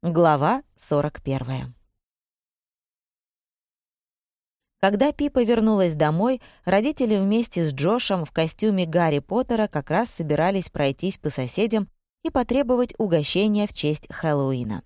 Глава 41. Когда Пипа вернулась домой, родители вместе с Джошем в костюме Гарри Поттера как раз собирались пройтись по соседям и потребовать угощения в честь Хэллоуина.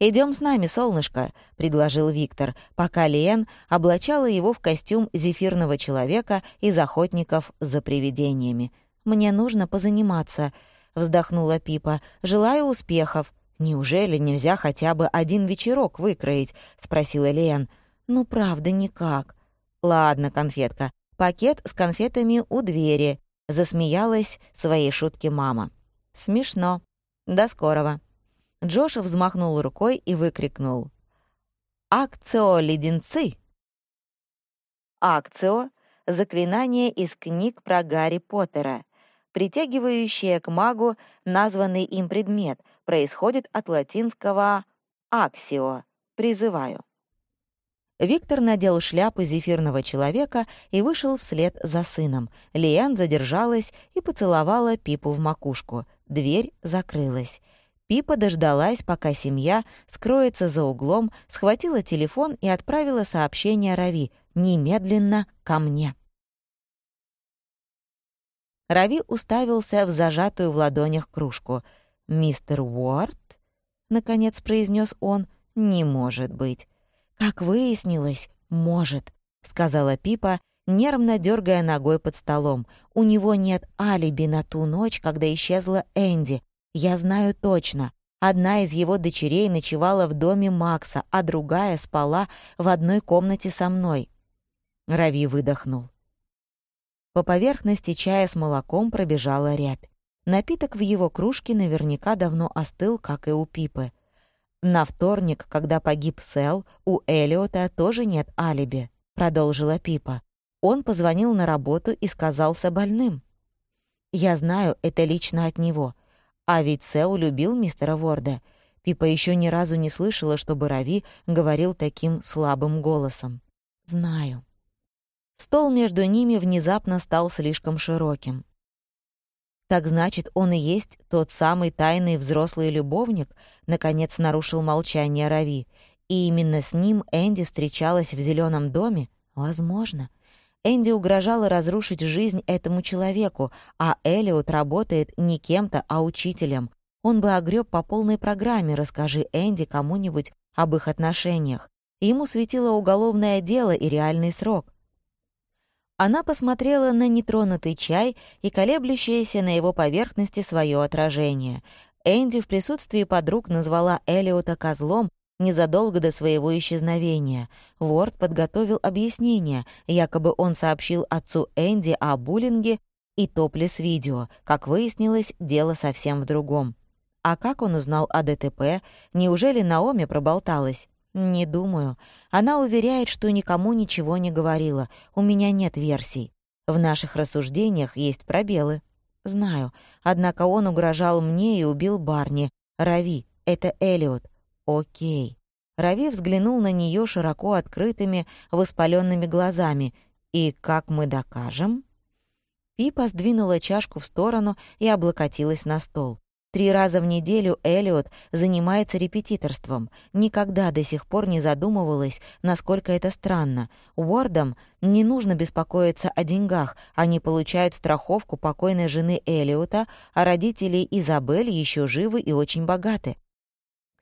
«Идем с нами, солнышко», — предложил Виктор, пока Лиэн облачала его в костюм зефирного человека из охотников за привидениями. «Мне нужно позаниматься», — вздохнула Пипа. «Желаю успехов». «Неужели нельзя хотя бы один вечерок выкроить?» — спросила Лен. «Ну, правда, никак». «Ладно, конфетка, пакет с конфетами у двери», — засмеялась своей шутке мама. «Смешно. До скорого». Джош взмахнул рукой и выкрикнул. «Акцио леденцы!» «Акцио» — заклинание из книг про Гарри Поттера, притягивающее к магу названный им предмет — происходит от латинского «аксио» — «призываю». Виктор надел шляпу зефирного человека и вышел вслед за сыном. Лиан задержалась и поцеловала Пипу в макушку. Дверь закрылась. Пипа дождалась, пока семья скроется за углом, схватила телефон и отправила сообщение Рави «Немедленно ко мне». Рави уставился в зажатую в ладонях кружку — «Мистер Уорд?» — наконец произнес он. «Не может быть». «Как выяснилось, может», — сказала Пипа, нервно дергая ногой под столом. «У него нет алиби на ту ночь, когда исчезла Энди. Я знаю точно. Одна из его дочерей ночевала в доме Макса, а другая спала в одной комнате со мной». Рави выдохнул. По поверхности чая с молоком пробежала рябь. Напиток в его кружке наверняка давно остыл, как и у Пипы. На вторник, когда погиб Сэл, у Элиота тоже нет алиби, продолжила Пипа. Он позвонил на работу и сказался больным. Я знаю, это лично от него. А ведь Сэл любил мистера Ворда. Пипа еще ни разу не слышала, чтобы Рави говорил таким слабым голосом. «Знаю». Стол между ними внезапно стал слишком широким. Так значит, он и есть тот самый тайный взрослый любовник, наконец нарушил молчание Рави. И именно с ним Энди встречалась в зеленом доме? Возможно. Энди угрожала разрушить жизнь этому человеку, а Элиот работает не кем-то, а учителем. Он бы огреб по полной программе, расскажи Энди кому-нибудь об их отношениях. Ему светило уголовное дело и реальный срок. Она посмотрела на нетронутый чай и колеблющееся на его поверхности свое отражение. Энди в присутствии подруг назвала Элиота козлом незадолго до своего исчезновения. Ворд подготовил объяснение, якобы он сообщил отцу Энди о буллинге и топлес видео. Как выяснилось, дело совсем в другом. А как он узнал о ДТП? Неужели Наоми проболталась? «Не думаю. Она уверяет, что никому ничего не говорила. У меня нет версий. В наших рассуждениях есть пробелы». «Знаю. Однако он угрожал мне и убил Барни. Рави, это Элиот». «Окей». Рави взглянул на нее широко открытыми, воспаленными глазами. «И как мы докажем?» Пипа сдвинула чашку в сторону и облокотилась на стол. Три раза в неделю Элиот занимается репетиторством. Никогда до сих пор не задумывалась, насколько это странно. Уордам не нужно беспокоиться о деньгах. Они получают страховку покойной жены Элиота, а родители Изабель еще живы и очень богаты.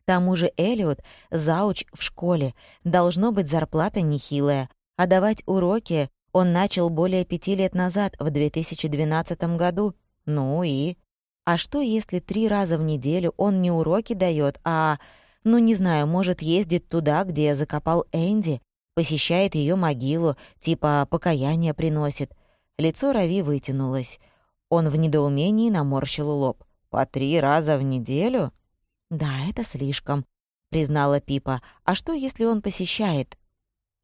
К тому же Элиот — зауч в школе. Должно быть зарплата нехилая. А давать уроки он начал более пяти лет назад, в 2012 году. Ну и... А что, если три раза в неделю он не уроки дает, а, ну не знаю, может, ездит туда, где я закопал Энди, посещает ее могилу, типа покаяние приносит? Лицо Рави вытянулось. Он в недоумении наморщил лоб. «По три раза в неделю?» «Да, это слишком», — признала Пипа. «А что, если он посещает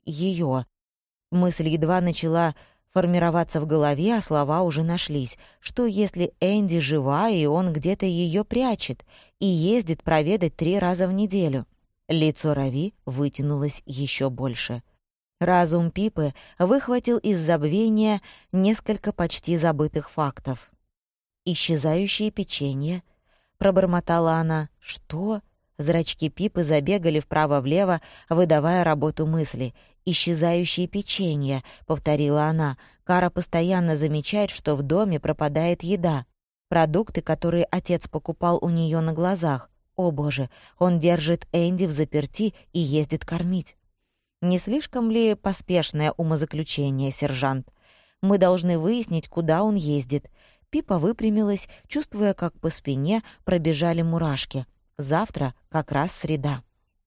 ее? Мысль едва начала формироваться в голове, а слова уже нашлись. Что если Энди жива, и он где-то ее прячет, и ездит проведать три раза в неделю? Лицо Рави вытянулось еще больше. Разум Пипы выхватил из забвения несколько почти забытых фактов. «Исчезающее печенье», — пробормотала она. «Что?» Зрачки Пипы забегали вправо-влево, выдавая работу мысли. «Исчезающие печенья», — повторила она. Кара постоянно замечает, что в доме пропадает еда. Продукты, которые отец покупал у нее на глазах. О боже, он держит Энди в заперти и ездит кормить. Не слишком ли поспешное умозаключение, сержант? Мы должны выяснить, куда он ездит. Пипа выпрямилась, чувствуя, как по спине пробежали мурашки. Завтра как раз среда.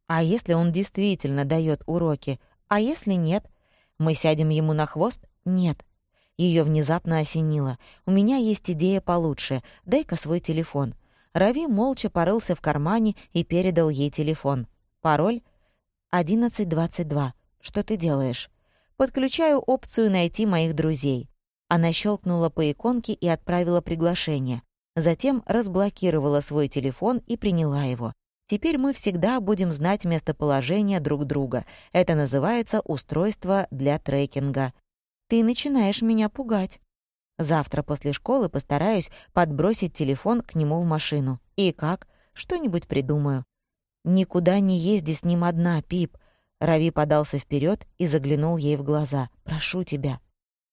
А если он действительно дает уроки? А если нет? Мы сядем ему на хвост? Нет. Ее внезапно осенило. «У меня есть идея получше. Дай-ка свой телефон». Рави молча порылся в кармане и передал ей телефон. Пароль «1122». «Что ты делаешь?» «Подключаю опцию «Найти моих друзей». Она щелкнула по иконке и отправила приглашение. Затем разблокировала свой телефон и приняла его. Теперь мы всегда будем знать местоположение друг друга. Это называется устройство для трекинга. Ты начинаешь меня пугать. Завтра после школы постараюсь подбросить телефон к нему в машину. И как? Что-нибудь придумаю. Никуда не езди с ним одна, Пип. Рави подался вперед и заглянул ей в глаза. Прошу тебя.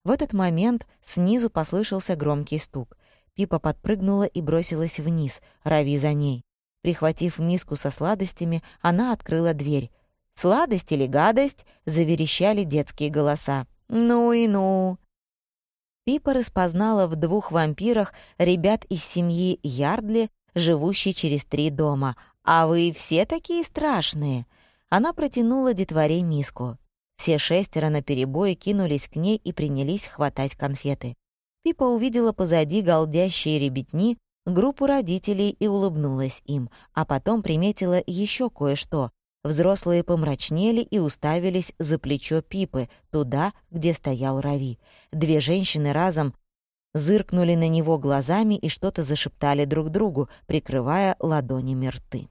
В этот момент снизу послышался громкий стук. Пипа подпрыгнула и бросилась вниз, Рави за ней. Прихватив миску со сладостями, она открыла дверь. «Сладость или гадость?» — заверещали детские голоса. «Ну и ну!» Пипа распознала в двух вампирах ребят из семьи Ярдли, живущей через три дома. «А вы все такие страшные!» Она протянула детворе миску. Все шестеро наперебой кинулись к ней и принялись хватать конфеты. Пипа увидела позади голдящие ребятни, группу родителей и улыбнулась им, а потом приметила еще кое-что. Взрослые помрачнели и уставились за плечо Пипы, туда, где стоял Рави. Две женщины разом зыркнули на него глазами и что-то зашептали друг другу, прикрывая ладонями рты.